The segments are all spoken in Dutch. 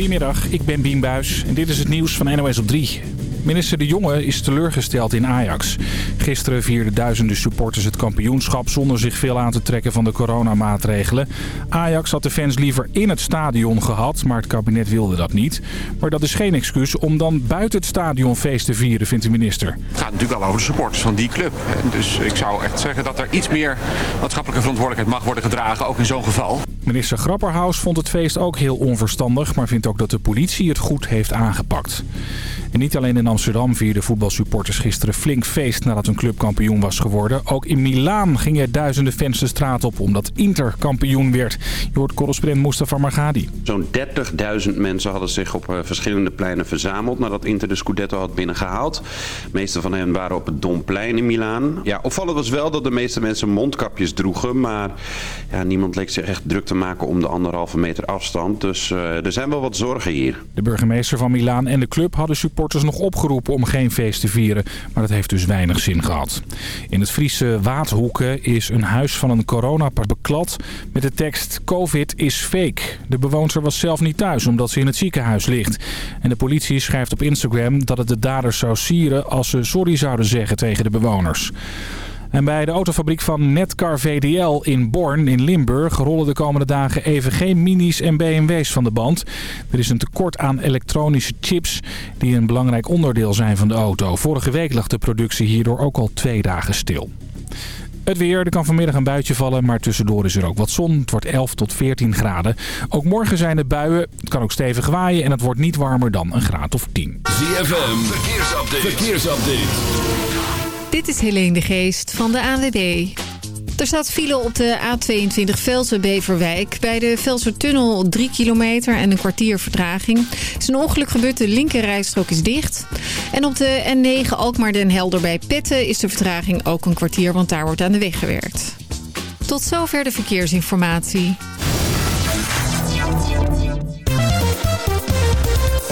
Goedemiddag, ik ben Bien Buis en dit is het nieuws van NOS op 3. Minister De Jonge is teleurgesteld in Ajax. Gisteren vierden duizenden supporters het kampioenschap zonder zich veel aan te trekken van de coronamaatregelen. Ajax had de fans liever in het stadion gehad, maar het kabinet wilde dat niet. Maar dat is geen excuus om dan buiten het stadion feest te vieren, vindt de minister. Het gaat natuurlijk wel over de supporters van die club. Dus ik zou echt zeggen dat er iets meer maatschappelijke verantwoordelijkheid mag worden gedragen, ook in zo'n geval. Minister Grapperhaus vond het feest ook heel onverstandig, maar vindt ook dat de politie het goed heeft aangepakt. En niet alleen in Amsterdam vierden voetbalsupporters gisteren flink feest nadat een club kampioen was geworden. Ook in Milaan gingen duizenden fans de straat op omdat Inter kampioen werd. Je hoort correspondent Mustafa Margadi. Zo'n 30.000 mensen hadden zich op eh, verschillende pleinen verzameld nadat Inter de Scudetto had binnengehaald. De meeste van hen waren op het Domplein in Milaan. Ja, opvallend was wel dat de meeste mensen mondkapjes droegen, maar ja, niemand leek zich echt druk te maken om de anderhalve meter afstand. Dus uh, er zijn wel wat zorgen hier. De burgemeester van Milaan en de club hadden supporters nog opgeroepen om geen feest te vieren. Maar dat heeft dus weinig zin gehad. In het Friese Waadhoeken is een huis van een coronapas beklad met de tekst Covid is fake. De bewoonster was zelf niet thuis omdat ze in het ziekenhuis ligt. En de politie schrijft op Instagram dat het de daders zou sieren als ze sorry zouden zeggen tegen de bewoners. En bij de autofabriek van Netcar VDL in Born in Limburg rollen de komende dagen even geen minis en BMW's van de band. Er is een tekort aan elektronische chips die een belangrijk onderdeel zijn van de auto. Vorige week lag de productie hierdoor ook al twee dagen stil. Het weer, er kan vanmiddag een buitje vallen, maar tussendoor is er ook wat zon. Het wordt 11 tot 14 graden. Ook morgen zijn er buien, het kan ook stevig waaien en het wordt niet warmer dan een graad of 10. ZFM, verkeersupdate. verkeersupdate. Dit is Helene de Geest van de ANWB. Er staat file op de A22 Velsen-Beverwijk. Bij de Velsertunnel 3 kilometer en een kwartier vertraging. Er is een ongeluk gebeurd, de linkerrijstrook is dicht. En op de N9 Alkmaar-Den Helder bij Petten is de vertraging ook een kwartier... want daar wordt aan de weg gewerkt. Tot zover de verkeersinformatie.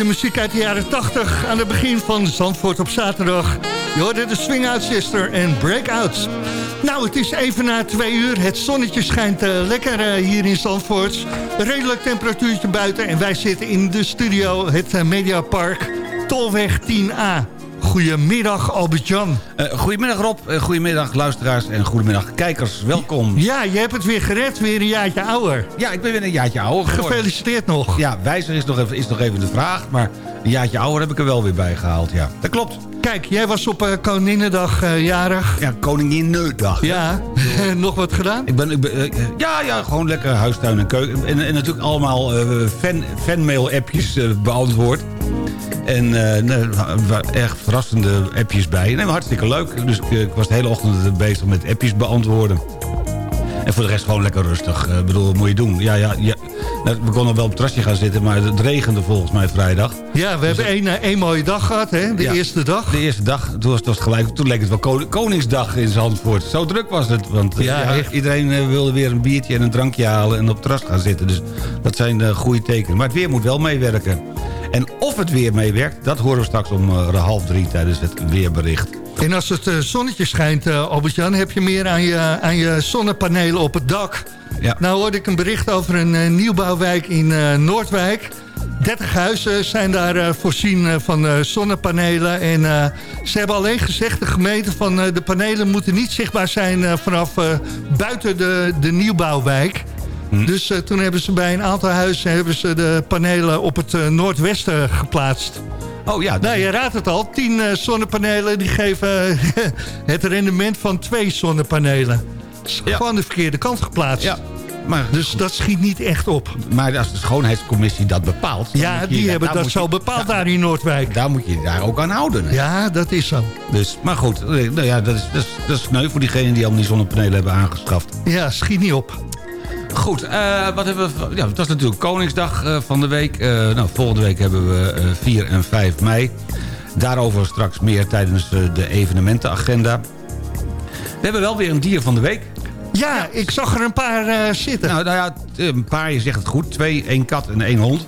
De muziek uit de jaren 80 aan het begin van Zandvoort op zaterdag. Je hoorde de Swing Out Sister en Breakouts. Nou, het is even na twee uur. Het zonnetje schijnt eh, lekker eh, hier in Zandvoort. Redelijk temperatuurtje buiten en wij zitten in de studio, het eh, Mediapark, Tolweg 10A. Goedemiddag Albert-Jan. Eh, goedemiddag Rob, uh, goedemiddag luisteraars en goedemiddag kijkers. Welkom. Ja, je hebt het weer gered, weer een jaartje ouder. Ja, ik ben weer een jaartje ouder geworden. Gefeliciteerd nog. Ja, wijzer is nog, even, is nog even de vraag, maar een jaartje ouder heb ik er wel weer bij gehaald, ja. Dat klopt. Kijk, jij was op uh, Koninginnedag uh, jarig. Ja, Koninginnedag. Ja, nog wat gedaan? Ik ben, ik ben uh, ja, ja, gewoon lekker huistuin en keuken. En, en natuurlijk allemaal fan, fanmail-appjes beantwoord. En uh, erg verrassende appjes bij. En hartstikke leuk. Dus ik, ik, was de hele ochtend bezig met appjes beantwoorden. En voor de rest gewoon lekker rustig. Ik uh, bedoel, wat moet je doen? Ja, ja, ja. Nou, we konden wel op het terrasje gaan zitten, maar het regende volgens mij vrijdag. Ja, we dus hebben één, mooie dag gehad, hè? De ja, eerste dag. De eerste dag, toen, was, het gelijk, toen leek het wel Koningsdag in Zandvoort. Zo druk was het, want ja, ja, iedereen wilde weer een biertje en een drankje halen... en op het terras gaan zitten. Dus dat zijn uh, goede tekenen. Maar het weer moet wel meewerken. En of het weer meewerkt, dat horen we straks om uh, half drie tijdens het weerbericht. En als het uh, zonnetje schijnt, uh, Albert-Jan, heb je meer aan je, aan je zonnepanelen op het dak. Ja. Nou hoorde ik een bericht over een nieuwbouwwijk in Noordwijk. 30 huizen zijn daar voorzien van zonnepanelen. En ze hebben alleen gezegd, de gemeente, van de panelen moeten niet zichtbaar zijn vanaf buiten de, de nieuwbouwwijk. Hm. Dus uh, toen hebben ze bij een aantal huizen hebben ze de panelen op het uh, noordwesten geplaatst. Oh ja. Nou, je raadt het al. 10 uh, zonnepanelen die geven het rendement van twee zonnepanelen. Ja. Gewoon de verkeerde kant geplaatst. Ja. Maar, dus dat schiet niet echt op. Maar als de schoonheidscommissie dat bepaalt... Ja, die je, hebben dat zo je, bepaald daar, daar in Noordwijk. Daar moet je daar ook aan houden. Hè? Ja, dat is zo. Dus, maar goed, nou ja, dat, is, dat, is, dat is sneu voor diegenen die al die zonnepanelen hebben aangeschaft. Ja, schiet niet op. Goed, uh, wat hebben we... Ja, het was natuurlijk Koningsdag uh, van de week. Uh, nou, volgende week hebben we 4 en 5 mei. Daarover straks meer tijdens de evenementenagenda. We hebben wel weer een dier van de week. Ja, ja. ik zag er een paar zitten. Nou, nou ja, een paar, je zegt het goed. Twee, één kat en één hond.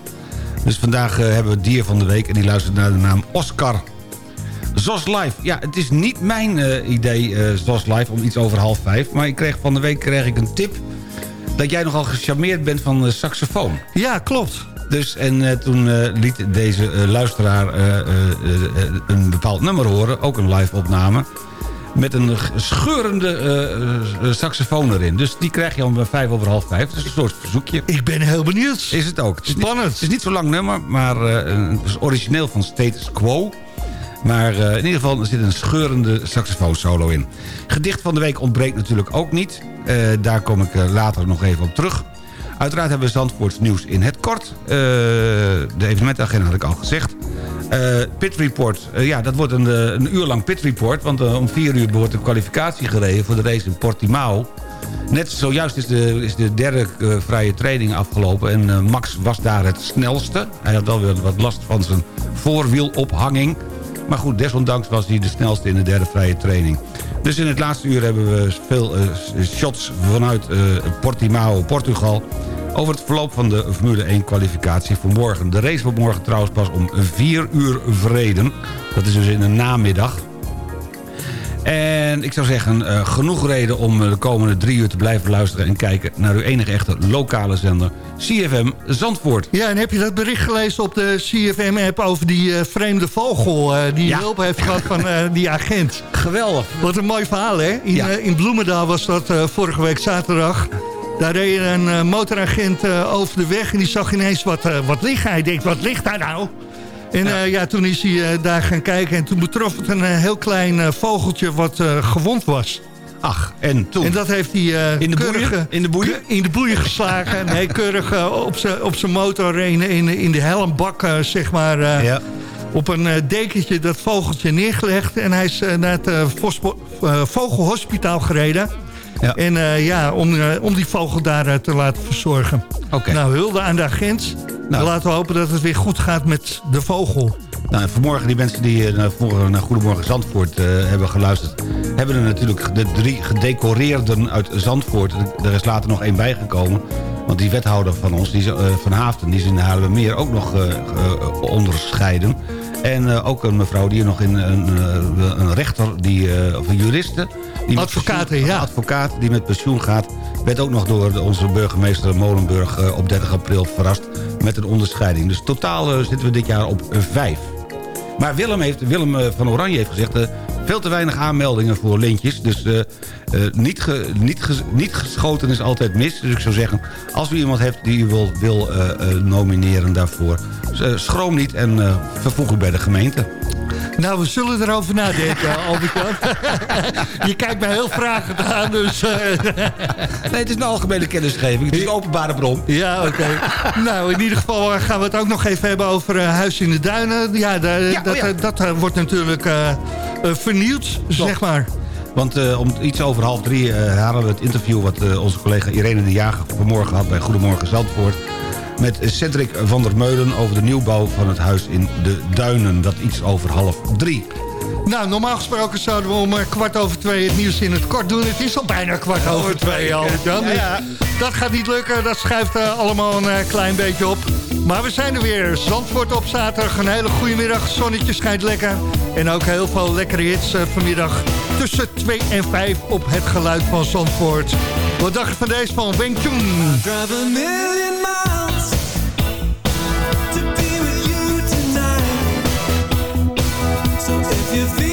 Dus vandaag hebben we het dier van de week. En die luistert naar de naam Oscar. ZOS Live. Ja, het is niet mijn idee, ZOS Live, om iets over half vijf. Maar ik kreeg van de week kreeg ik een tip dat jij nogal gecharmeerd bent van de saxofoon. Ja, klopt. Dus, en uh, toen uh, liet deze uh, luisteraar een bepaald nummer horen. Ook een live opname. Met een scheurende saxofoon erin. Dus die krijg je om vijf over half vijf. Dat is een soort verzoekje. Ik ben heel benieuwd. Is het ook. Het is Spannend. Niet, het is niet zo lang nummer, maar het is origineel van Status Quo. Maar uh, in ieder geval er zit een scheurende saxofoonsolo in. Gedicht van de week ontbreekt natuurlijk ook niet. Uh, daar kom ik uh, later nog even op terug. Uiteraard hebben we Zandvoorts nieuws in het kort. de evenementagenda had ik al gezegd. pit Report, ja, dat wordt een, een, uur lang Pit Report. Want om vier uur wordt de kwalificatie gereden voor de race in Portimao. Net zojuist is de, is de derde vrije training afgelopen. En Max was daar het snelste. Hij had wel weer wat last van zijn voorwielophanging. Maar goed, desondanks was hij de snelste in de derde vrije training. Dus in het laatste uur hebben we veel uh, shots vanuit uh, Portimao, Portugal... over het verloop van de Formule 1 kwalificatie voor morgen. De race wordt morgen trouwens pas om 4 uur vreden. Dat is dus in de namiddag. En ik zou zeggen, eh, genoeg reden om eh, de komende drie uur te blijven luisteren... en kijken naar uw enige echte lokale zender, CFM Zandvoort. Ja, en heb je dat bericht gelezen op de CFM-app over die eh, vreemde vogel... die Ja. hulp heeft gehad van die agent? Geweldig. Wat een mooi verhaal, hè? In, Ja. in Bloemendaal was dat vorige week zaterdag. Daar reed een motoragent over de weg en die zag ineens wat, wat liggen. Hij denkt, wat ligt daar nou? En ja, ja toen is hij eh, daar gaan kijken en toen betrof het een eh, heel klein eh, vogeltje wat eh, gewond was. Ach, en toen? En dat heeft hij eh, In de keurig, boeien? eh, In de boeien? In de boeien geslagen. nee, keurig eh, op zijn op zijn motor in, in, in de helmbak, eh, zeg maar... eh, Ja. op een eh, dekentje dat vogeltje neergelegd. En hij is eh, naar het eh, eh, vogelhospitaal gereden. Ja. En eh, ja, om, eh, om die vogel daar eh, te laten verzorgen. Oké. Nou, hulde aan de agent. Nou. Laten we hopen dat het weer goed gaat met de vogel. Nou, en vanmorgen, die mensen die naar, vanmorgen naar Goedemorgen Zandvoort hebben geluisterd... hebben er natuurlijk de drie gedecoreerden uit Zandvoort. Er is later nog één bijgekomen. Want die wethouder van ons, die is, van Haafden, die is in de Haarlemmermeer ook nog onderscheiden. En ook een mevrouw die nog in een, een rechter, die, of een juriste... Die met Advocaten, pensioen- ja. advocaat die met pensioen gaat... werd ook nog door onze burgemeester Molenburg eh, op 30 april verrast... met een onderscheiding. Dus totaal eh, zitten we dit jaar op vijf. Maar Willem, heeft, Willem eh, van Oranje heeft gezegd... veel te weinig aanmeldingen voor lintjes. Dus eh, eh, niet, ge- niet, ges- niet geschoten is altijd mis. Dus ik zou zeggen, als u iemand heeft die u wil, wil eh, nomineren daarvoor... schroom niet en vervoeg u bij de gemeente. Nou, we zullen erover nadenken, Albert-Jan. Je kijkt mij heel vragend aan, dus... Nee, het is een algemene kennisgeving. Het is een openbare bron. Ja, oké. nou, in ieder geval gaan we het ook nog even hebben over Huis in de Duinen. Ja, dat, oh ja. dat eh, wordt natuurlijk eh, vernieuwd, zeg maar. Want eh, om iets over half drie eh, halen we het interview... wat onze collega Irene de Jager vanmorgen had bij Goedemorgen Zandvoort... met Cedric van der Meulen over de nieuwbouw van het huis in de Duinen. Dat iets over half drie. Nou, normaal gesproken zouden we om eh, kwart over twee het nieuws in het kort doen. Het is al bijna kwart over twee, Albert-Jan. Dus Dat gaat niet lukken, dat schuift eh, allemaal een eh, klein beetje op. Maar we zijn er weer. Zandvoort op zaterdag. Een hele goede middag. Zonnetje schijnt lekker. En ook heel veel lekkere hits vanmiddag. Tussen 2 en 5 op het geluid van Zandvoort. Wat dacht je van deze van Weng Chun? if you feel.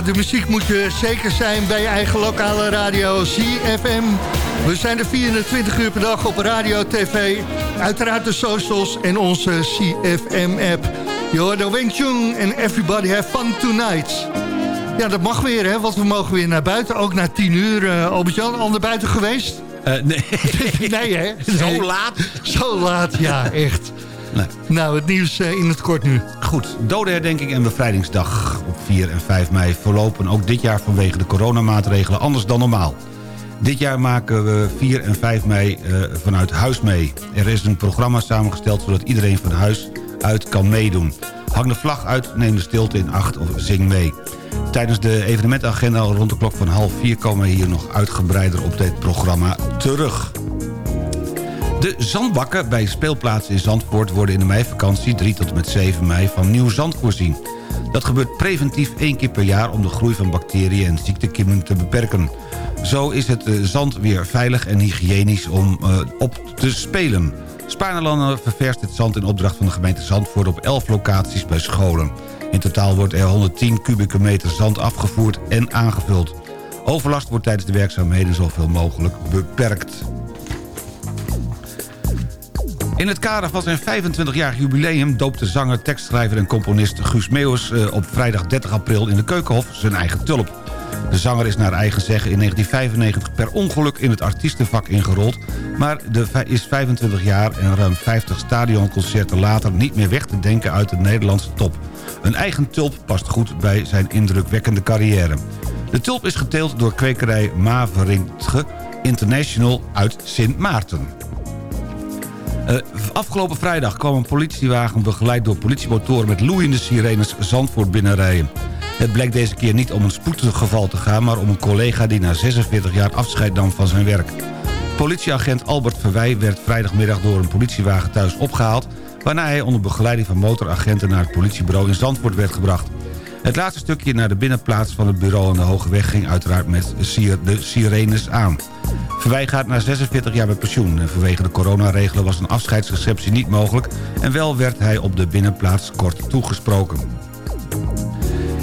De muziek moet je zeker zijn bij je eigen lokale radio CFM. We zijn er 24 uur per dag op radio, tv, uiteraard de socials en onze CFM-app. Je hoort de Wing Chun en Everybody Have Fun Tonight. Ja, dat mag weer, hè, want we mogen weer naar buiten. Ook na 10 uur, uh, Albert-Jan, al naar buiten geweest? Eh, nee. nee, hè? Zo Nee. laat? Zo laat, ja, echt. Nee. Nou, het nieuws eh, in het kort nu. Goed, dodenherdenking en bevrijdingsdag op 4 en 5 mei verlopen ook dit jaar vanwege de coronamaatregelen anders dan normaal. Dit jaar maken we 4 en 5 mei eh, vanuit huis mee. Er is een programma samengesteld zodat iedereen van huis uit kan meedoen. Hang de vlag uit, neem de stilte in acht of zing mee. Tijdens de evenementagenda rond de klok van half vier komen we hier nog uitgebreider op dit programma terug. De zandbakken bij speelplaatsen in Zandvoort worden in de meivakantie 3 tot en met 7 mei van nieuw zand voorzien. Dat gebeurt preventief één keer per jaar om de groei van bacteriën en ziektekiemen te beperken. Zo is het eh, zand weer veilig en hygiënisch om eh, op te spelen. Spaarnelanden ververst het zand in opdracht van de gemeente Zandvoort op 11 locaties bij scholen. In totaal wordt er 110 kubieke meter zand afgevoerd en aangevuld. Overlast wordt tijdens de werkzaamheden zoveel mogelijk beperkt. In het kader van zijn 25-jarig jubileum doopte zanger, tekstschrijver en componist Guus Meeuwis eh, op vrijdag 30 april in de Keukenhof zijn eigen tulp. De zanger is naar eigen zeggen in 1995 per ongeluk in het artiestenvak ingerold... maar de, is 25 jaar en ruim 50 stadionconcerten later niet meer weg te denken uit de Nederlandse top. Een eigen tulp past goed bij zijn indrukwekkende carrière. De tulp is geteeld door kwekerij Maveringtge International uit Sint Maarten. Eh, afgelopen vrijdag kwam een politiewagen begeleid door politiemotoren met loeiende sirenes Zandvoort binnenrijden. Het bleek deze keer niet om een spoedgeval te gaan... maar om een collega die na 46 jaar afscheid nam van zijn werk. Politieagent Albert Verwij werd vrijdagmiddag door een politiewagen thuis opgehaald... waarna hij onder begeleiding van motoragenten naar het politiebureau in Zandvoort werd gebracht. Het laatste stukje naar de binnenplaats van het bureau aan de Hoge Weg... ging uiteraard met de sirenes aan. Verwij gaat na 46 jaar met pensioen. En vanwege de coronaregelen was een afscheidsreceptie niet mogelijk... en wel werd hij op de binnenplaats kort toegesproken.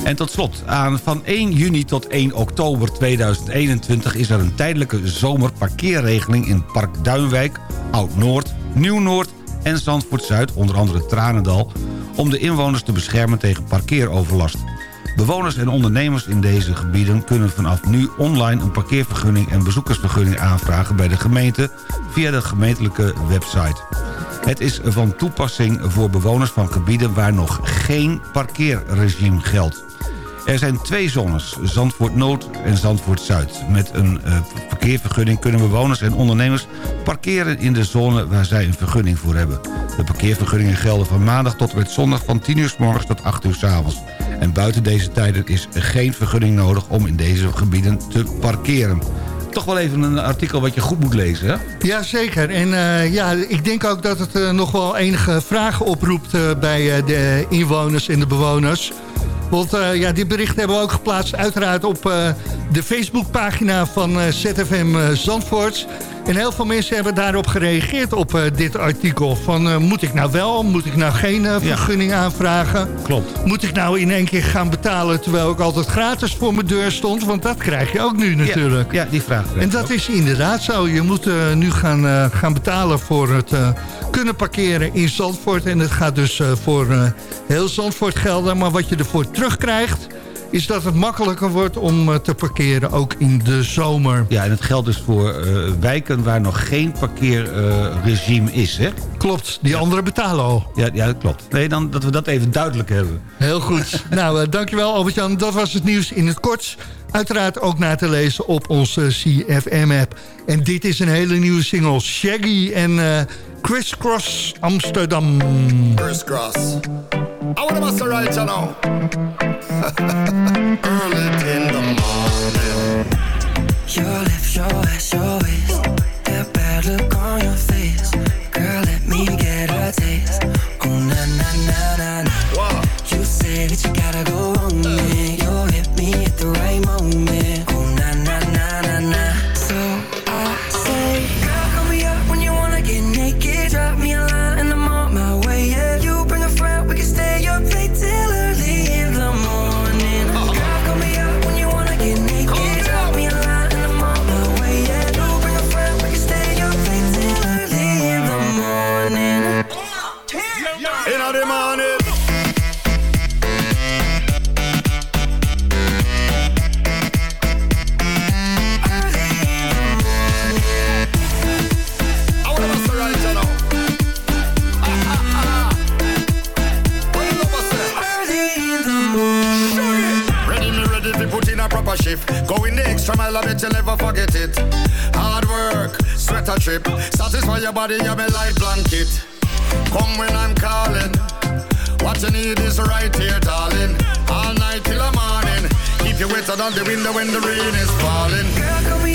En tot slot, aan van 1 juni tot 1 oktober 2021 is er een tijdelijke zomerparkeerregeling in Park Duinwijk, Oud-Noord, Nieuw-Noord en Zandvoort-Zuid, onder andere Tranendal, om de inwoners te beschermen tegen parkeeroverlast. Bewoners en ondernemers in deze gebieden kunnen vanaf nu online een parkeervergunning en bezoekersvergunning aanvragen bij de gemeente via de gemeentelijke website. Het is van toepassing voor bewoners van gebieden waar nog geen parkeerregime geldt. Er zijn twee zones, Zandvoort Noord en Zandvoort Zuid. Met een eh, parkeervergunning kunnen bewoners en ondernemers parkeren in de zone waar zij een vergunning voor hebben. De parkeervergunningen gelden van maandag tot en met zondag van 10 uur s morgens tot 8 uur s avonds. En buiten deze tijden is geen vergunning nodig om in deze gebieden te parkeren. Toch wel even een artikel wat je goed moet lezen, hè? Jazeker. En eh, ja, ik denk ook dat het eh, nog wel enige vragen oproept eh, bij de inwoners en de bewoners. Want ja, dit bericht hebben we ook geplaatst uiteraard op de Facebookpagina van ZFM Zandvoort. En heel veel mensen hebben daarop gereageerd op eh, dit artikel. Van eh, moet ik nou wel, moet ik nou geen eh, vergunning aanvragen? Klopt. Moet ik nou in één keer gaan betalen terwijl ik altijd gratis voor mijn deur stond? Want dat krijg je ook nu natuurlijk. Ja, die vraag. En dat is inderdaad zo. Je moet nu gaan, gaan betalen voor het kunnen parkeren in Zandvoort. En het gaat dus voor heel Zandvoort gelden. Maar wat je ervoor terugkrijgt... is dat het makkelijker wordt om eh, te parkeren, ook in de zomer. Ja, en het geldt dus voor eh, wijken waar nog geen parkeerregime is, hè? Klopt, die anderen betalen al. Ja, ja, dat klopt. Nee, dan dat we dat even duidelijk hebben. Heel goed. nou, eh, dankjewel Albert-Jan. Dat was het nieuws in het kort. Uiteraard ook na te lezen op onze CFM-app. En dit is een hele nieuwe single. Shaggy en eh Criss Cross Amsterdam. Criss Cross. I want a right you now. Early in the morning. Your lips, your ass, your waist. That bad look on your face. Girl, let me get a taste. Oh, na, na, na, na, na. You say that you gotta go on me. You hit me at the right moment. I bet you never forget it. Hard work, sweat a trip. Satisfy your body, you're my light blanket. Come when I'm calling. What you need is right here, darling. All night till the morning. Keep you wetter than the window when the rain is falling. Girl,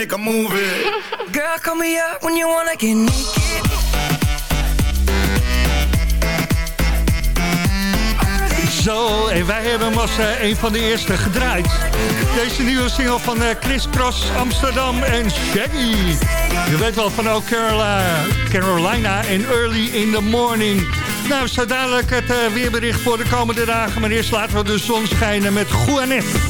make a movie. Girl, call me up when you wanna get naked. Zo, en wij hebben hem als eh, een van de eerste gedraaid. Deze nieuwe single van eh, Chris Cross, Amsterdam en Shaggy. Je weet wel van ook Carolina, Carolina en Early in the Morning. Nou, zo dadelijk het eh, weerbericht voor de komende dagen. Maar eerst laten we de zon schijnen met Juanet.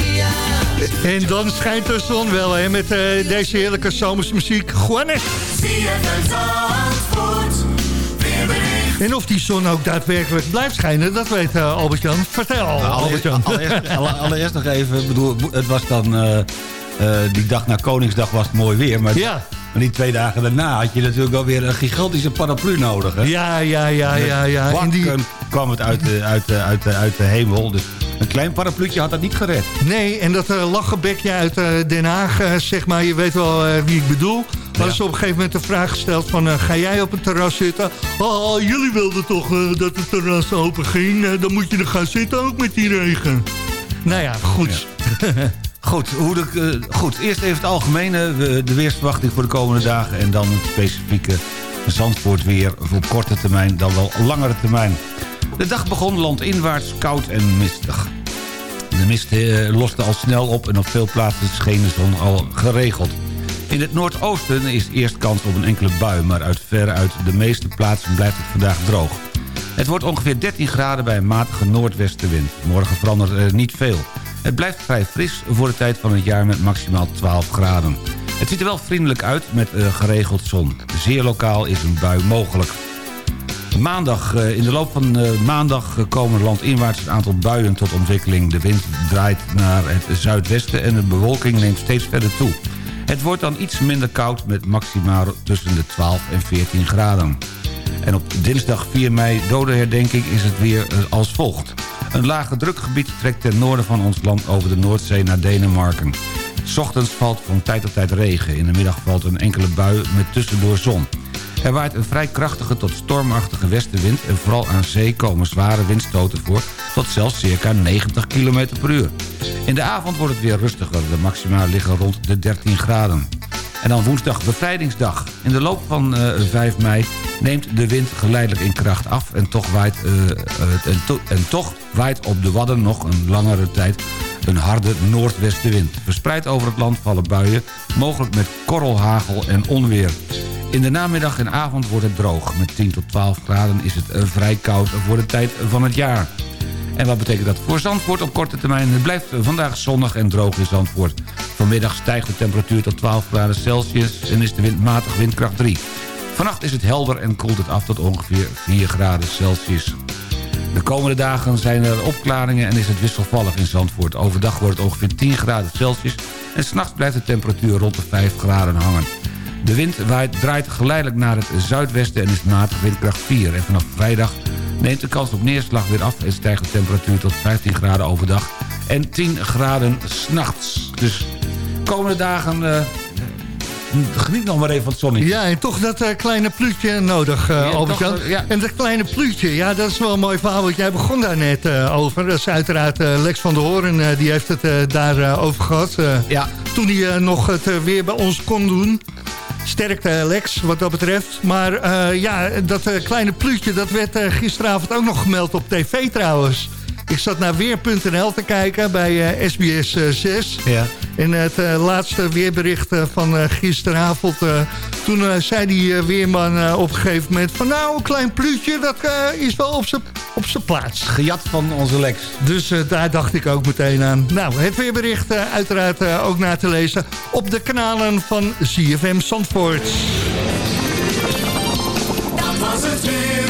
En dan schijnt de zon wel, hè, met eh, deze heerlijke zomersmuziek. Juanes. En of die zon ook daadwerkelijk blijft schijnen, dat weet eh, Albert-Jan. Vertel, Nou, allereerst, Albert-Jan. allereerst, alle- allereerst nog even, bedoel, het was dan... eh, die dag na Koningsdag was het mooi weer, maar, Ja. maar die twee dagen daarna had je natuurlijk wel weer een gigantische paraplu nodig. Hè? Ja, ja, ja, ja, ja. En die, kwam het uit de, uit, de, uit, de, uit de hemel, dus een klein parapluutje had dat niet gered. nee, en dat uh, lachenbekje uit eh, Den Haag, eh, zeg maar, je weet wel eh, wie ik bedoel. Hadden ze op een gegeven moment de vraag gesteld van, eh, ga jij op het terras zitten? Oh, jullie wilden toch eh, dat het terras open ging? Eh, dan moet je er gaan zitten ook met die regen. Nou ja, goed. Goed, hoe de, eh, goed, eerst even het algemene, de weersverwachting voor de komende dagen... en dan het specifieke Zandvoort weer op korte termijn dan wel langere termijn. De dag begon landinwaarts koud en mistig. De mist eh, loste al snel op en op veel plaatsen scheen de zon al geregeld. In het noordoosten is eerst kans op een enkele bui... maar uit veruit de meeste plaatsen blijft het vandaag droog. Het wordt ongeveer 13 graden bij een matige noordwestenwind. Morgen verandert er niet veel. Het blijft vrij fris voor de tijd van het jaar met maximaal 12 graden. Het ziet er wel vriendelijk uit met eh, geregeld zon. Zeer lokaal is een bui mogelijk. Maandag, eh, in de loop van eh, maandag komen landinwaarts een aantal buien tot ontwikkeling. De wind draait naar het zuidwesten en de bewolking neemt steeds verder toe. Het wordt dan iets minder koud met maximaal tussen de 12 en 14 graden. En op dinsdag 4 mei, dodenherdenking, is het weer eh, als volgt. Een lage drukgebied trekt ten noorden van ons land over de Noordzee naar Denemarken. 's Ochtends valt van tijd tot tijd regen. In de middag valt een enkele bui met tussendoor zon. Er waait een vrij krachtige tot stormachtige westenwind... en vooral aan zee komen zware windstoten voor... tot zelfs circa 90 km per uur. In de avond wordt het weer rustiger. De maxima liggen rond de 13 graden. En dan woensdag bevrijdingsdag. In de loop van eh 5 mei neemt de wind geleidelijk in kracht af... en toch, waait, eh, eh, en toch waait op de Wadden nog een langere tijd een harde noordwestenwind. Verspreid over het land vallen buien, mogelijk met korrelhagel en onweer. In de namiddag en avond wordt het droog. Met 10 tot 12 graden is het eh, vrij koud voor de tijd van het jaar. En wat betekent dat voor Zandvoort op korte termijn? Het blijft vandaag zonnig en droog in Zandvoort. Vanmiddag stijgt de temperatuur tot 12 graden Celsius en is de wind matig windkracht 3. Vannacht is het helder en koelt het af tot ongeveer 4 graden Celsius. De komende dagen zijn er opklaringen en is het wisselvallig in Zandvoort. Overdag wordt het ongeveer 10 graden Celsius en s'nachts blijft de temperatuur rond de 5 graden hangen. De wind waait, draait geleidelijk naar het zuidwesten en is matig windkracht 4. En vanaf vrijdag neemt de kans op neerslag weer af... en stijgt de temperatuur tot 15 graden overdag en 10 graden s'nachts. Dus komende dagen eh, geniet nog maar even van het zonnetje. Ja, en toch dat eh, kleine pluutje nodig, Ja, Albert-Jan. toch, ja. En dat kleine pluutje, ja, dat is wel een mooi verhaal. Want jij begon daar net eh, over. Dat is uiteraard eh, Lex van der Hoorn, eh, die heeft het eh, daar over gehad. eh, Ja. Toen hij eh, nog het weer bij ons kon doen. Sterkte Lex, wat dat betreft. Maar eh, ja, dat eh, kleine pluutje, dat werd eh, gisteravond ook nog gemeld op tv trouwens. Ik zat naar weer.nl te kijken bij eh, SBS eh, 6. Ja. En het eh, laatste weerbericht eh, van eh, gisteravond... eh, toen eh, zei die eh, weerman eh, op een gegeven moment... van nou, een klein pluutje, dat eh, is wel op zijn op zijn plaats. Gejat van onze Lex. Dus eh, daar dacht ik ook meteen aan. Nou, het weerbericht eh, uiteraard eh, ook na te lezen... op de kanalen van ZFM Zandvoort. Dat was het weer.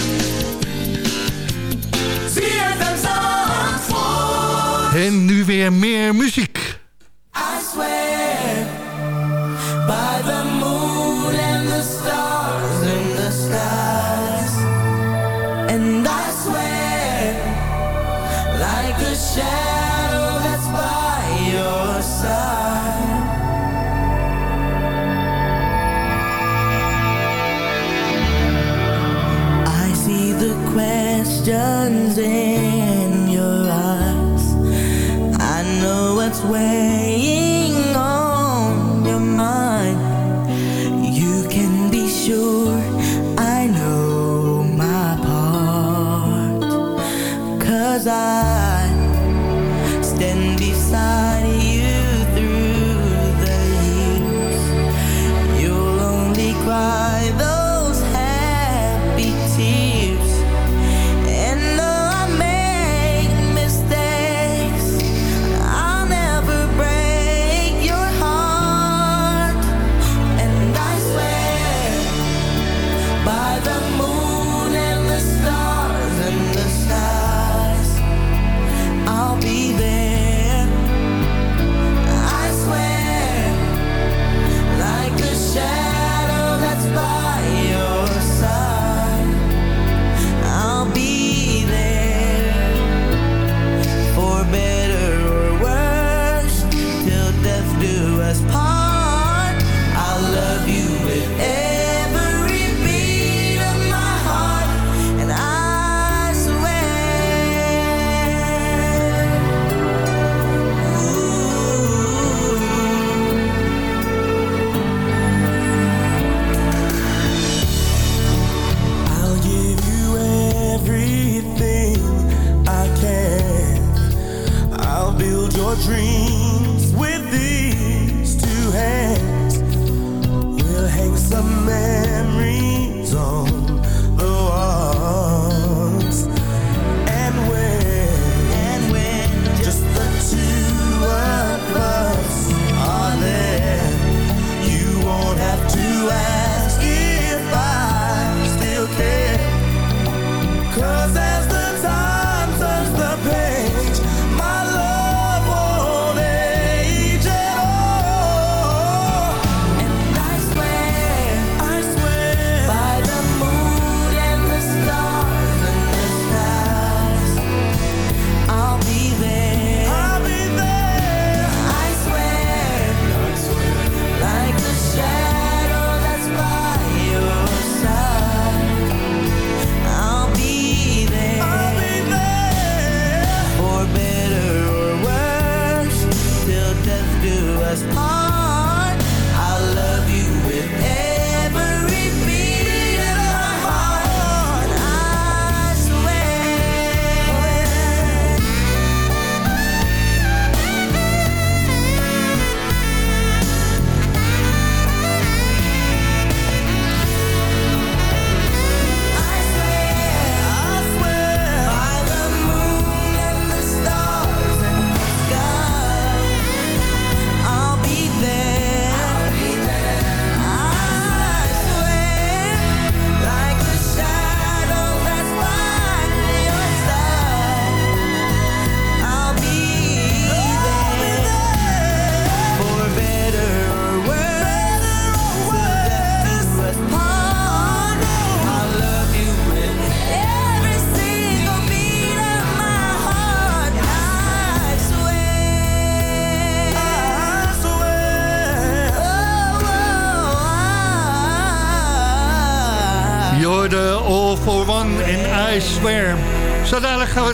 En nu weer meer muziek. I swear by the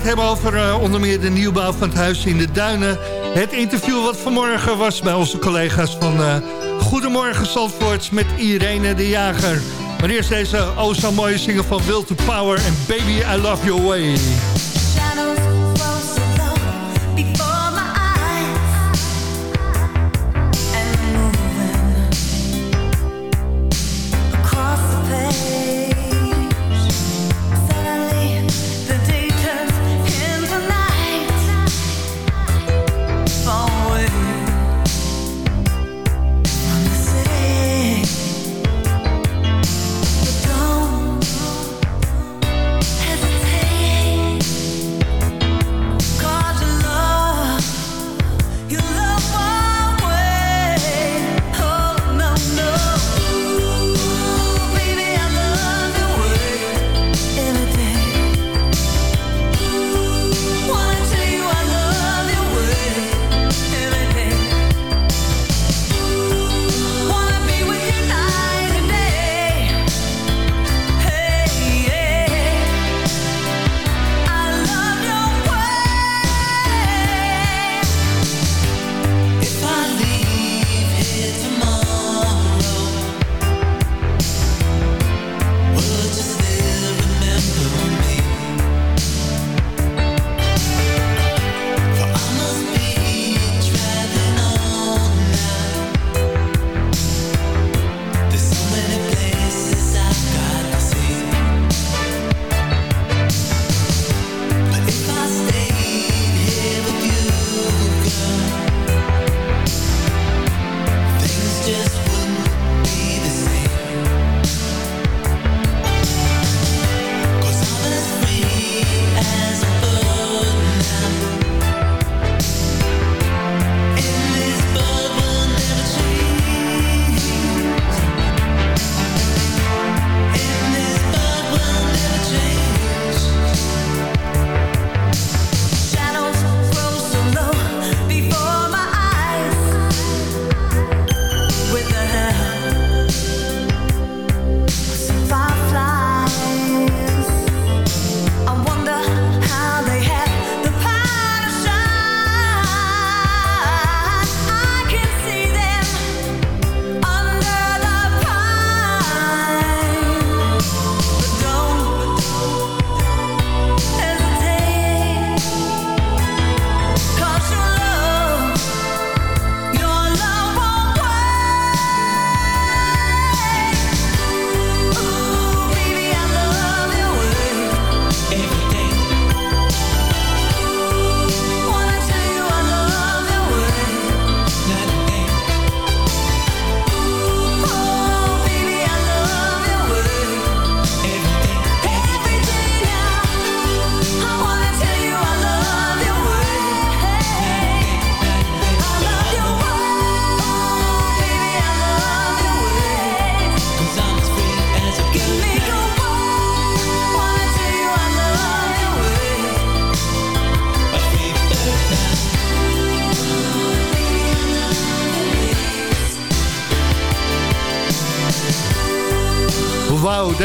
hebben over eh, onder meer de nieuwbouw van het huis in de Duinen. Het interview wat vanmorgen was bij onze collega's van eh, Goedemorgen Zandvoort met Irene de Jager. Maar eerst deze oh zo mooie zingen van Will to Power en Baby I Love Your Way.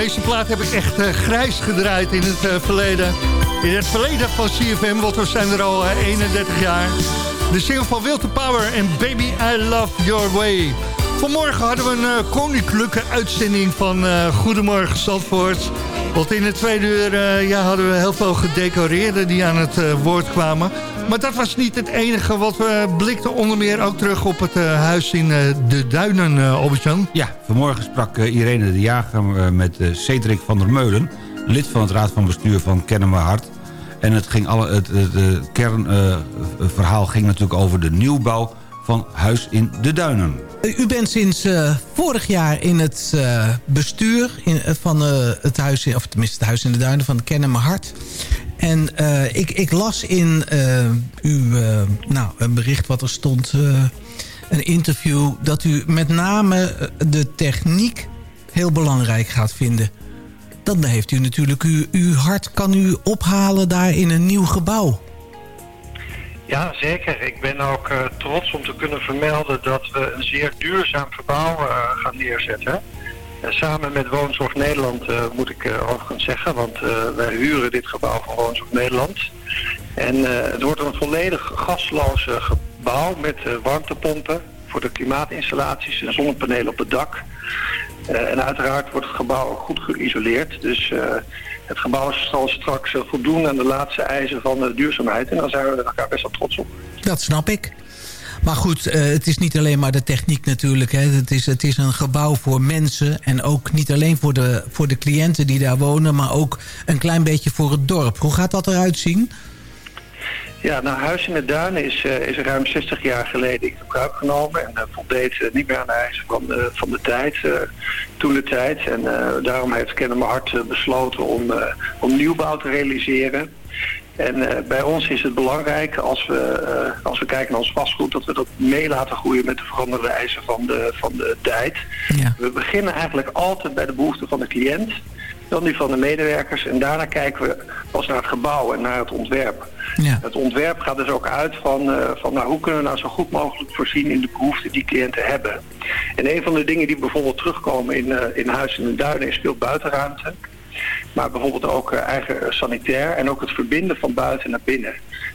Deze plaat heb ik echt eh, grijs gedraaid in het eh, verleden. In het verleden van CFM, want we zijn er al eh, 31 jaar. De single van Will to Power en Baby I Love Your Way. Vanmorgen hadden we een eh, koninklijke uitzending van eh, Goedemorgen Zandvoort. Want in het tweede uur eh, ja, hadden we heel veel gedecoreerden die aan het eh, woord kwamen. Maar dat was niet het enige, wat we blikten onder meer ook terug op het eh, huis in eh, de Duinen, uh, Albert-Jan. Ja, vanmorgen sprak eh, Irene de Jager met Cedric van der Meulen... lid van het Raad van Bestuur van Kennemer Hart. En het, ging alle, het, het, het kernverhaal ging natuurlijk over de nieuwbouw van Huis in de Duinen. U bent sinds eh, vorig jaar in het eh, bestuur in, van eh, het huis... of tenminste het Huis in de Duinen van Kennen Mijn Hart. En eh, ik, ik las in eh, uw eh, nou, een bericht wat er stond... een interview dat u met name de techniek heel belangrijk gaat vinden. Dan heeft u natuurlijk... Uw, uw hart kan u ophalen daar in een nieuw gebouw. Ja, zeker. Ik ben ook trots om te kunnen vermelden dat we een zeer duurzaam verbouw eh, gaan neerzetten. En samen met Woonzorg Nederland eh, moet ik eh, overigens zeggen, want eh, wij huren dit gebouw van Woonzorg Nederland. En het wordt een volledig gasloos gebouw met warmtepompen voor de klimaatinstallaties en zonnepanelen op het dak. En uiteraard wordt het gebouw goed geïsoleerd. Dus het gebouw zal straks voldoen aan de laatste eisen van de duurzaamheid. En daar zijn we elkaar best wel trots op. Dat snap ik. Maar goed, eh, het is niet alleen maar de techniek natuurlijk. Hè. Het, is, het is een gebouw voor mensen. En ook niet alleen voor de, voor de cliënten die daar wonen... maar ook een klein beetje voor het dorp. Hoe gaat dat eruit zien? Ja, nou, Huis in de Duinen is, eh, is ruim 60 jaar geleden in gebruik genomen. En eh, voldeed niet meer aan de eisen van de, van de tijd, toen de tijd. En daarom heeft Kennemer Hart besloten om, om nieuwbouw te realiseren. En eh, bij ons is het belangrijk als we, eh, als we kijken naar ons vastgoed... dat we dat mee laten groeien met de veranderde eisen van de, van de tijd. We beginnen eigenlijk altijd bij de behoeften van de cliënt dan die van de medewerkers. En daarna kijken we pas naar het gebouw en naar het ontwerp. Ja. Het ontwerp gaat dus ook uit van, eh, van nou, hoe kunnen we nou zo goed mogelijk voorzien in de behoeften die cliënten hebben. En een van de dingen die bijvoorbeeld terugkomen in, in Huis in de Duinen is veel buitenruimte. Maar bijvoorbeeld ook eh, eigen eh, sanitair en ook het verbinden van buiten naar binnen.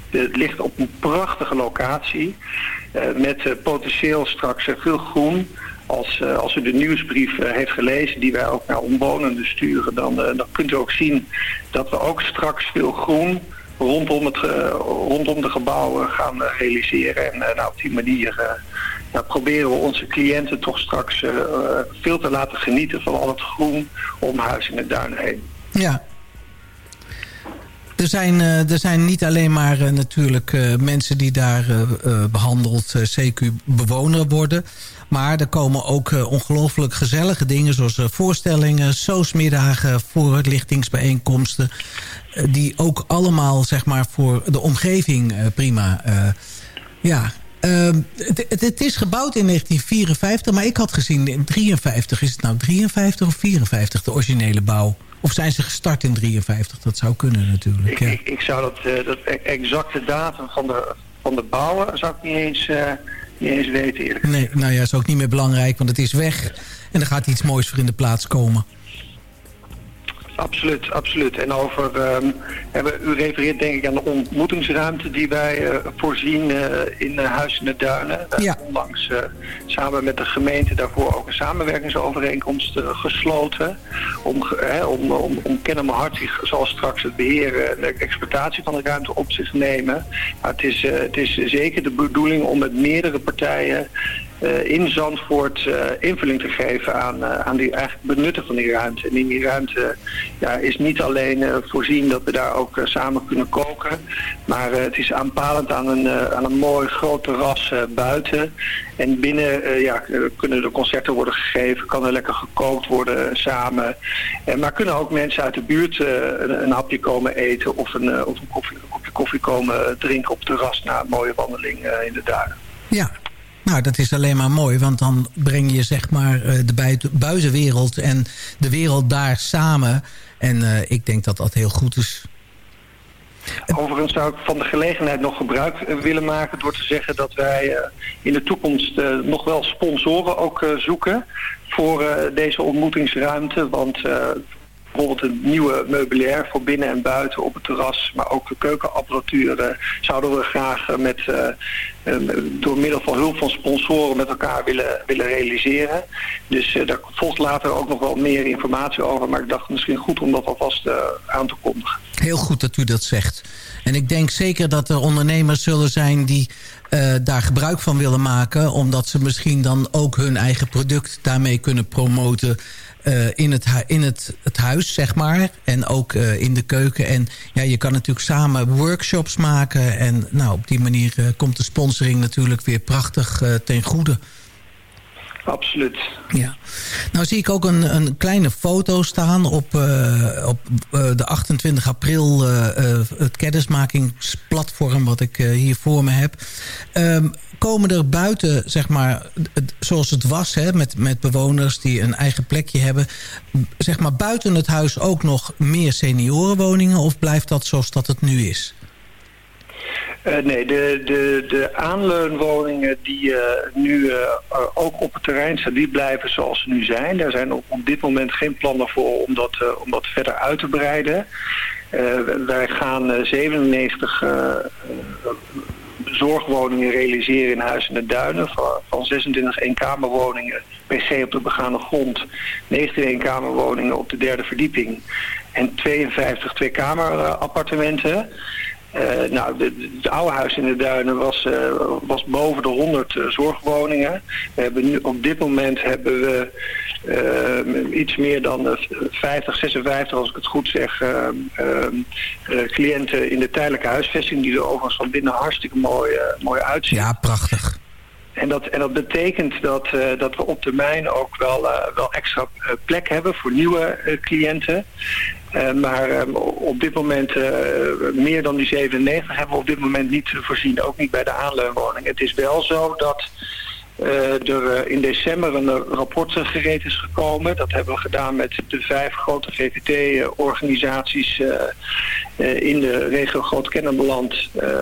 Het ligt op een prachtige locatie eh, met potentieel straks veel groen. Als, als u de nieuwsbrief heeft gelezen die wij ook naar omwonenden sturen, dan, dan kunt u ook zien dat we ook straks veel groen rondom, het, rondom de gebouwen gaan realiseren. En nou, op die manier nou, proberen we onze cliënten toch straks veel te laten genieten van al het groen om Huis in Duinen heen. Ja. Er zijn, eh, er zijn niet alleen maar eh, natuurlijk eh, mensen die daar eh, eh, behandeld eh, CQ-bewoner worden. Maar er komen ook ongelooflijk gezellige dingen... zoals voorstellingen, soosmiddagen, voorlichtingsbijeenkomsten... die ook allemaal zeg maar, voor de omgeving prima... ja, Ehm, het is gebouwd in 1954, maar ik had gezien in 53. Is het nou 53 of 54, de originele bouw? Of zijn ze gestart in 53? Dat zou kunnen natuurlijk. Ik, ja. ik, ik zou dat, eh, dat e- exacte datum van de, van de bouwen zou ik niet eens, eh, niet eens weten eerlijk Nee, nou ja, is ook niet meer belangrijk, want het is weg. En er gaat iets moois voor in de plaats komen. Absoluut, absoluut. En over, hebben, u refereert denk ik aan de ontmoetingsruimte die wij eh, voorzien eh, in uh, Huis in de Duinen. Hebben onlangs eh, samen met de gemeente daarvoor ook een samenwerkingsovereenkomst eh, gesloten. Om, om, om, om Kennemer Hart zich zal straks het beheer en de exploitatie van de ruimte op zich nemen. Maar het is, eh, het is zeker de bedoeling om met meerdere partijen eh, in Zandvoort eh, invulling te geven aan, eh, aan die eigenlijk benutten van die ruimte. En in die ruimte ja, is niet alleen eh, voorzien dat we daar ook eh, samen kunnen koken, maar eh, het is aanpalend aan een, eh, aan een mooi groot terras eh, buiten. En binnen eh, ja, eh, kunnen de concerten worden gegeven, kan er lekker gekookt worden samen. Eh, maar kunnen ook mensen uit de buurt eh, een, een hapje komen eten of een, eh, of een, koffie, kopje koffie komen drinken op het terras na een mooie wandeling eh, in de duinen. Ja, nou dat is alleen maar mooi. Want dan breng je zeg maar eh, de buiten, buitenwereld en de wereld daar samen. En eh, ik denk dat dat heel goed is. Overigens zou ik van de gelegenheid nog gebruik eh, willen maken door te zeggen dat wij in de toekomst nog wel sponsoren ook zoeken voor deze ontmoetingsruimte. Want bijvoorbeeld een nieuwe meubilair voor binnen en buiten op het terras, maar ook de keukenapparatuur eh, zouden we graag eh, met, eh, door middel van hulp van sponsoren met elkaar willen, willen realiseren. Dus daar volgt later ook nog wel meer informatie over, maar ik dacht misschien goed om dat alvast aan te kondigen. Heel goed dat u dat zegt. En ik denk zeker dat er ondernemers zullen zijn die daar gebruik van willen maken. Omdat ze misschien dan ook hun eigen product daarmee kunnen promoten. Eh, in, het, in het, het huis, zeg maar. En ook eh, in de keuken. En ja, je kan natuurlijk samen workshops maken. En nou, op die manier eh, komt de sponsoring natuurlijk weer prachtig ten goede. Absoluut. Ja. Nou zie ik ook een, een kleine foto staan op, eh, op eh, de 28 april... eh, het kennismakingsplatform wat ik hier voor me heb. Ehm, komen er buiten, zeg maar, zoals het was... Hè, met, met bewoners die een eigen plekje hebben... zeg maar buiten het huis ook nog meer seniorenwoningen... of blijft dat zoals dat het nu is? Eh, nee, de, de, de aanleunwoningen die eh, nu eh, ook op het terrein staan, die blijven zoals ze nu zijn. Daar zijn op, op dit moment geen plannen voor om dat, om dat verder uit te breiden. Wij gaan eh, 97 eh, eh, zorgwoningen realiseren in Huis in de Duinen. Van, van 26 eenkamerwoningen PC op de begane grond, 19 eenkamerwoningen op de derde verdieping en 52 tweekamerappartementen. Eh, nou, het oude huis in de Duinen was, eh, was boven de 100 eh, zorgwoningen. We hebben nu, op dit moment hebben we iets meer dan eh, 50, 56, als ik het goed zeg, cliënten in de tijdelijke huisvesting, die er overigens van binnen hartstikke mooi, mooi uitzien. Ja, prachtig. En dat, en dat betekent dat, dat we op termijn ook wel, wel extra plek hebben voor nieuwe eh, cliënten. Eh, maar eh, op dit moment, eh, meer dan die 97 hebben we op dit moment niet voorzien. Ook niet bij de aanleunwoning. Het is wel zo dat eh, er eh, in december een rapport gereed is gekomen. Dat hebben we gedaan met de vijf grote GVT-organisaties eh, in de regio Groot-Kennemerland, eh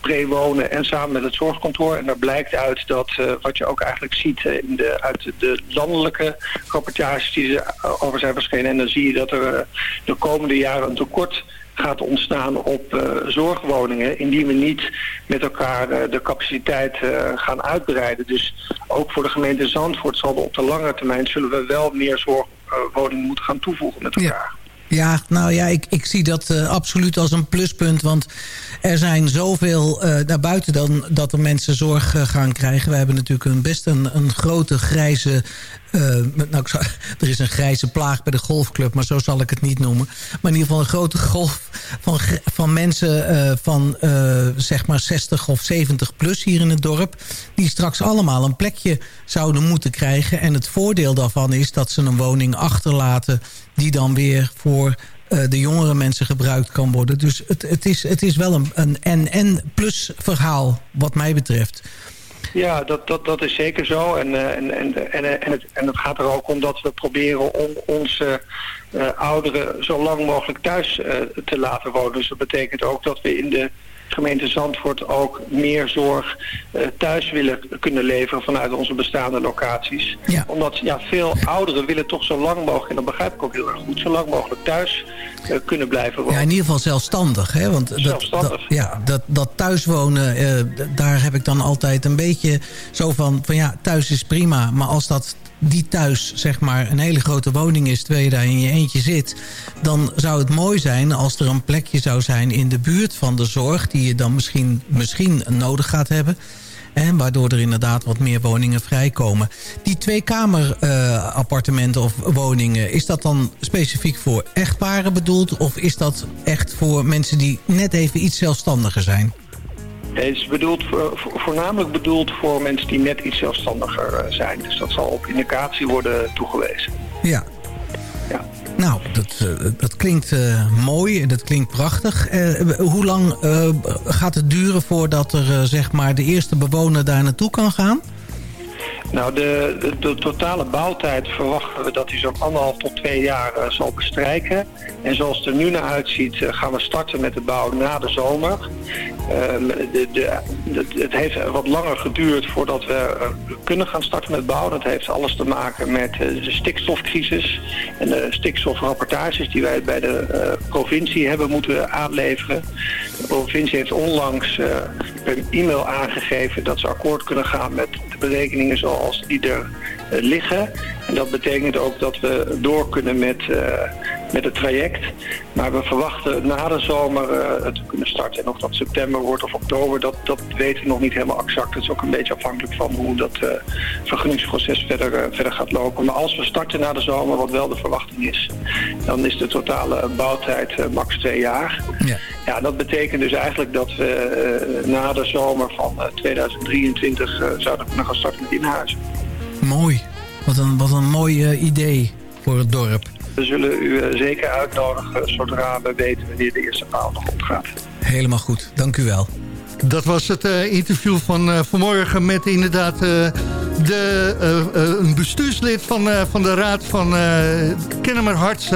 pre-wonen en samen met het zorgkantoor. En daar blijkt uit dat, wat je ook eigenlijk ziet in de, uit de landelijke rapportages die er over zijn verschenen. En dan zie je dat er de komende jaren een tekort gaat ontstaan op eh, zorgwoningen... indien we niet met elkaar eh, de capaciteit eh, gaan uitbreiden. Dus ook voor de gemeente Zandvoort zal op de lange termijn... zullen we wel meer zorgwoningen moeten gaan toevoegen met elkaar. Ja, nou ja, ik, ik zie dat absoluut als een pluspunt. Want er zijn zoveel uh, naar buiten dan dat er mensen zorg uh, gaan krijgen. We hebben natuurlijk een, best een, een grote grijze... Uh, nou, zou, er is een grijze plaag bij de golfclub, maar zo zal ik het niet noemen. Maar in ieder geval een grote golf van, van mensen van zeg maar 60 of 70 plus hier in het dorp... die straks allemaal een plekje zouden moeten krijgen. En het voordeel daarvan is dat ze een woning achterlaten... die dan weer voor de jongere mensen gebruikt kan worden. Dus het, het, is, het is wel een, een en-en-plus verhaal wat mij betreft. Ja, dat, dat, dat is zeker zo. En, uh, en, en, en, en, het, en het gaat er ook om dat we proberen om onze uh, ouderen zo lang mogelijk thuis te laten wonen. Dus dat betekent ook dat we in de gemeente Zandvoort ook meer zorg uh, thuis willen kunnen leveren vanuit onze bestaande locaties. Ja. Omdat ja, veel ouderen willen toch zo lang mogelijk, en dat begrijp ik ook heel erg goed, zo lang mogelijk thuis uh, kunnen blijven wonen. Ja, in ieder geval zelfstandig. Hè? Want zelfstandig. Dat, dat, ja, dat, dat thuiswonen, uh, daar heb ik dan altijd een beetje zo van, van ja, thuis is prima. Maar als dat die thuis zeg maar een hele grote woning is... terwijl je daar in je eentje zit... dan zou het mooi zijn als er een plekje zou zijn in de buurt van de zorg... die je dan misschien, misschien nodig gaat hebben... En waardoor er inderdaad wat meer woningen vrijkomen. Die tweekamer uh, appartementen of woningen... is dat dan specifiek voor echtparen bedoeld? Of is dat echt voor mensen die net even iets zelfstandiger zijn? Het is bedoeld voor, voornamelijk bedoeld voor mensen die net iets zelfstandiger zijn. Dus dat zal op indicatie worden toegewezen. Ja. ja. Nou, dat, uh, dat klinkt uh, mooi en dat klinkt prachtig. Uh, hoe lang gaat het duren voordat er zeg maar de eerste bewoner daar naartoe kan gaan? Nou, de, de, totale bouwtijd verwachten we dat die zo'n anderhalf tot twee jaar eh, zal bestrijken. En zoals het er nu naar uitziet, eh, gaan we starten met de bouw na de zomer. Ehm, de, de, het heeft wat langer geduurd voordat we eh, kunnen gaan starten met bouwen. Dat heeft alles te maken met de stikstofcrisis en de stikstofrapportages die wij bij de provincie hebben moeten aanleveren. De provincie heeft onlangs per e-mail aangegeven dat ze akkoord kunnen gaan met de berekeningen zoals die er eh, liggen. En dat betekent ook dat we door kunnen met, eh, met het traject. Maar we verwachten na de zomer eh, het te kunnen starten. En of dat september wordt of oktober, dat, dat weten we nog niet helemaal exact. Het is ook een beetje afhankelijk van hoe dat eh, vergunningsproces verder, eh, verder gaat lopen. Maar als we starten na de zomer, wat wel de verwachting is, dan is de totale bouwtijd max twee jaar. Ja. Ja, dat betekent dus eigenlijk dat we na de zomer van eh, 2023 eh, zouden kunnen gaan starten met inhuizen. Mooi. Wat een, wat een mooi idee voor het dorp. We zullen u eh, zeker uitnodigen zodra we weten wanneer de eerste paal nog opgaat. Helemaal goed. Dank u wel. Dat was het eh, interview van eh, vanmorgen met inderdaad eh, de, een bestuurslid van, eh, van de Raad van eh Kennemer Harts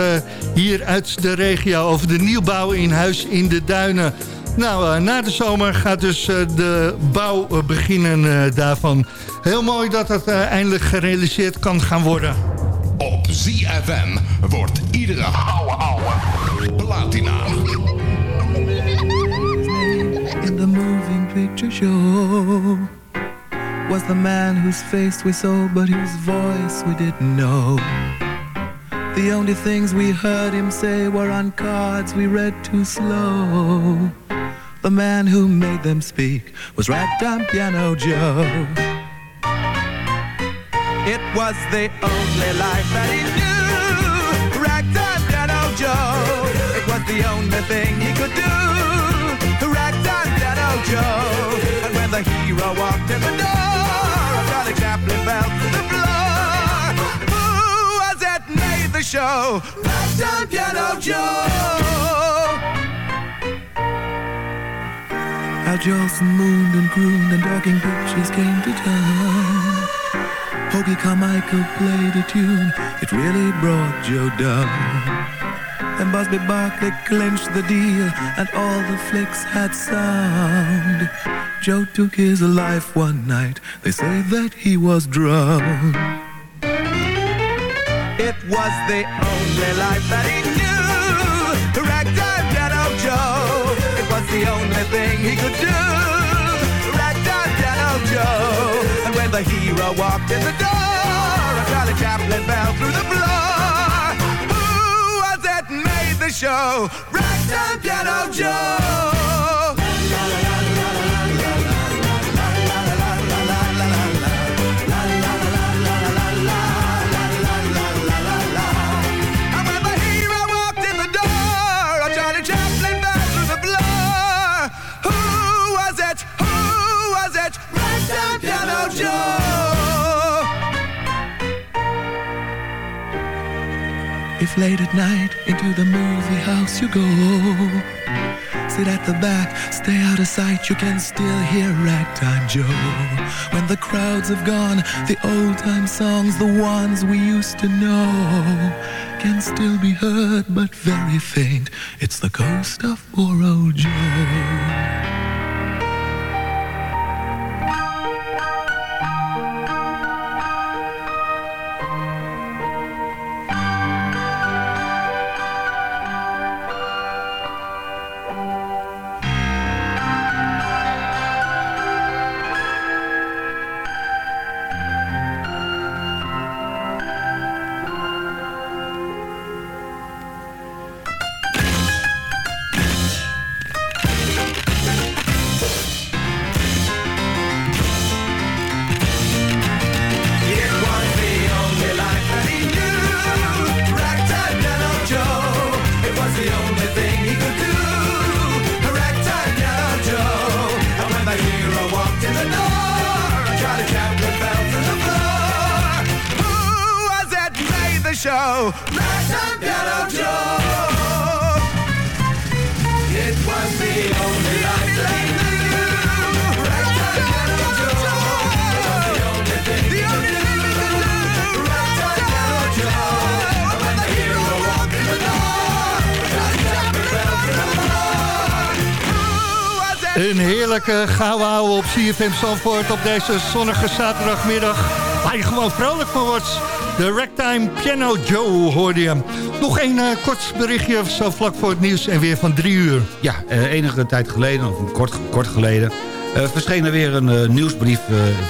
hier uit de regio over de nieuwbouw in Huis in de Duinen. Nou, na de zomer gaat dus eh, de bouw beginnen eh, daarvan. Heel mooi dat dat eh, eindelijk gerealiseerd kan gaan worden. Op ZFM wordt iedere ouwe ouwe platina. in the moving picture show was the man whose face we saw but whose voice we didn't know. The only things we heard him say were on cards we read too slow. The man who made them speak was Ragtime Piano Joe. It was the only life that he knew. Ragtime Piano Joe. It was the only thing he could do. Ragtime Piano Joe. And when the hero walked in the door, Charlie Chaplin fell to the floor. Who was it made the show? Ragtime Piano Joe. Al Jolson mooned and crooned and talking pictures came to town. Hoagie Carmichael played a tune, it really brought Joe down. And Busby Barkley clinched the deal, and all the flicks had sound. Joe took his life one night, they say that he was drowned. It was the only life that he knew. Ragtime Piano Joe. It was the only thing he could do. Ragtime Piano Joe. The hero walked in the door, Charlie Chaplin fell through the floor. Who was it made the show? Ragtime Piano Joe. Late at night into the movie house you go, sit at the back, stay out of sight, you can still hear Ragtime Joe. When the crowds have gone, the old time songs, the ones we used to know, can still be heard but very faint. It's the ghost of poor old Joe. Op CFM Zandvoort op deze zonnige zaterdagmiddag. Waar je gewoon vrolijk van wordt. De Ragtime Piano Joe hoorde je. Nog één eh, kort berichtje zo vlak voor het nieuws en weer van drie uur. Ja, eh, enige tijd geleden, of kort, kort geleden... eh, verscheen er weer een nieuwsbrief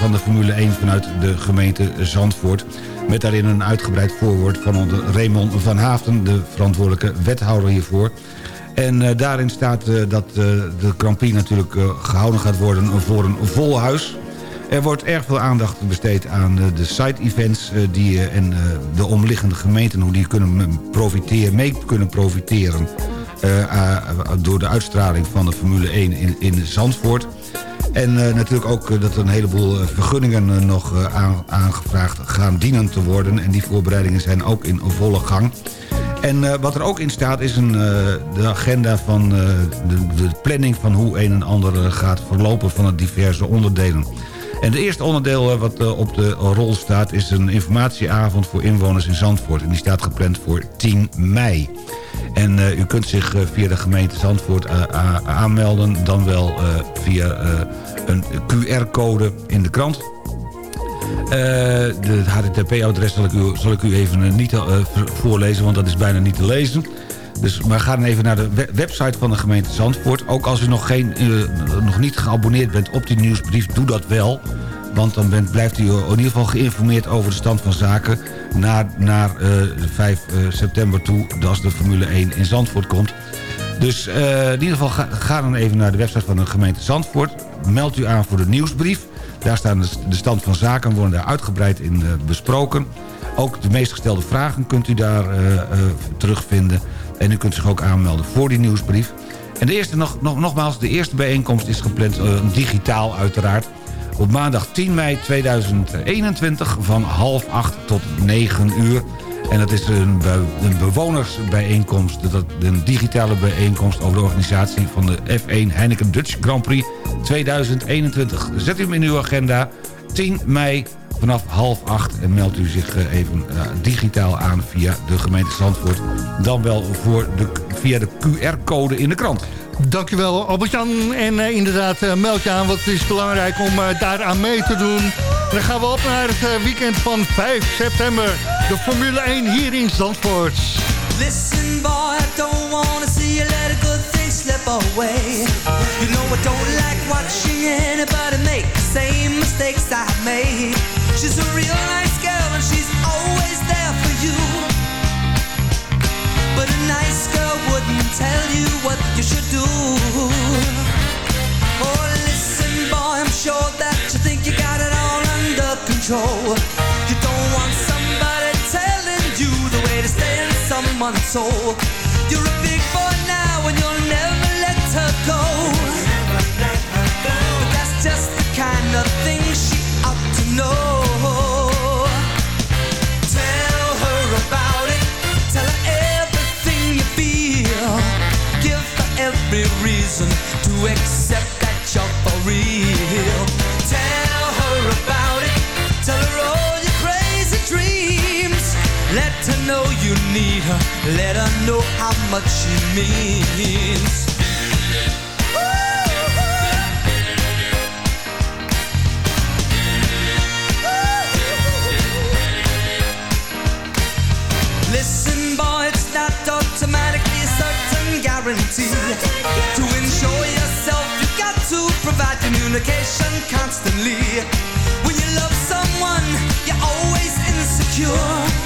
van de Formule 1 vanuit de gemeente Zandvoort. Met daarin een uitgebreid voorwoord van onze Raymond van Haften... de verantwoordelijke wethouder hiervoor. En eh, daarin staat eh, dat eh, de Prix natuurlijk eh, gehouden gaat worden voor een vol huis. Er wordt erg veel aandacht besteed aan de side-events die, en de omliggende gemeenten... hoe die kunnen profiteren, mee kunnen profiteren... door de uitstraling van de Formule 1 in, in Zandvoort. En natuurlijk ook dat er een heleboel vergunningen nog aan- aangevraagd gaan dienen te worden. En die voorbereidingen zijn ook in volle gang. En eh, wat er ook in staat is een, eh, de agenda van eh, de, de planning van hoe een en ander gaat verlopen van de diverse onderdelen. En het eerste onderdeel wat op de rol staat is een informatieavond voor inwoners in Zandvoort. En die staat gepland voor 10 mei. En u kunt zich via de gemeente Zandvoort aanmelden, dan wel via een QR-code in de krant. Eh, de HTTP-adres zal, zal ik u even eh, niet eh, voorlezen, want dat is bijna niet te lezen. Dus, maar ga dan even naar de we- website van de gemeente Zandvoort. Ook als u nog, geen, eh, nog niet geabonneerd bent op die nieuwsbrief, doe dat wel. Want dan bent, blijft u in ieder geval geïnformeerd over de stand van zaken... naar, naar eh, 5 eh, september toe, als de Formule 1 in Zandvoort komt. Dus eh, in ieder geval ga, ga dan even naar de website van de gemeente Zandvoort. Meld u aan voor de nieuwsbrief. Daar staan de, stand van zaken, worden daar uitgebreid in eh, besproken. Ook de meest gestelde vragen kunt u daar eh, eh, terugvinden. En u kunt zich ook aanmelden voor die nieuwsbrief. En de eerste, nog, nog, nogmaals, de eerste bijeenkomst is gepland, digitaal uiteraard... op maandag 10 mei 2021 van half acht tot 9 uur. En dat is een, een bewonersbijeenkomst, dat, een digitale bijeenkomst... over de organisatie van de F1 Heineken Dutch Grand Prix 2021. Zet u hem in uw agenda, 10 mei vanaf half acht... en meldt u zich eh, even eh, digitaal aan via de gemeente Zandvoort... dan wel voor de, via de QR-code in de krant. Dankjewel Albert-Jan. En eh, inderdaad, eh, meld je aan, want het is belangrijk om daaraan mee te doen. Dan gaan we op naar het eh, weekend van 5 september. De Formule 1 hier in Zandvoort. Listen, boy, I don't wanna see you let a good thing slip away. You know I don't like watching anybody make the same mistakes I made. She's a real nice girl and she's always there for you. But a nice girl wouldn't tell you what you should do. Oh, listen, boy, I'm sure that control. You don't want somebody telling you the way to stay in someone's soul. You're a big boy now and you'll never let her go. But that's just the kind of thing she ought to know. Tell her about it. Tell her everything you feel. Give her every reason to accept her. Let her know how much she means. Listen, boy, it's not automatically a certain guarantee. To ensure yourself, you got to provide communication constantly. When you love someone, you're always insecure.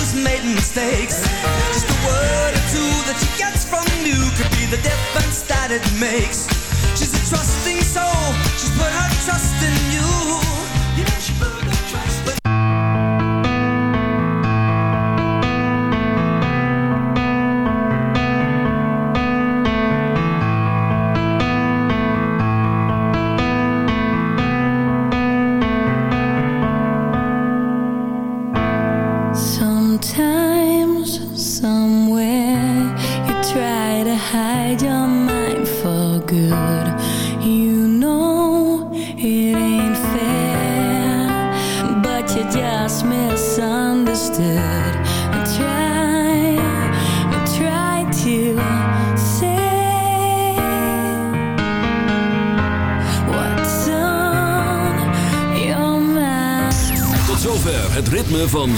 made mistakes. Just a word or two that she gets from you could be the difference that it makes. She's a trusting soul, she's put her trust in you.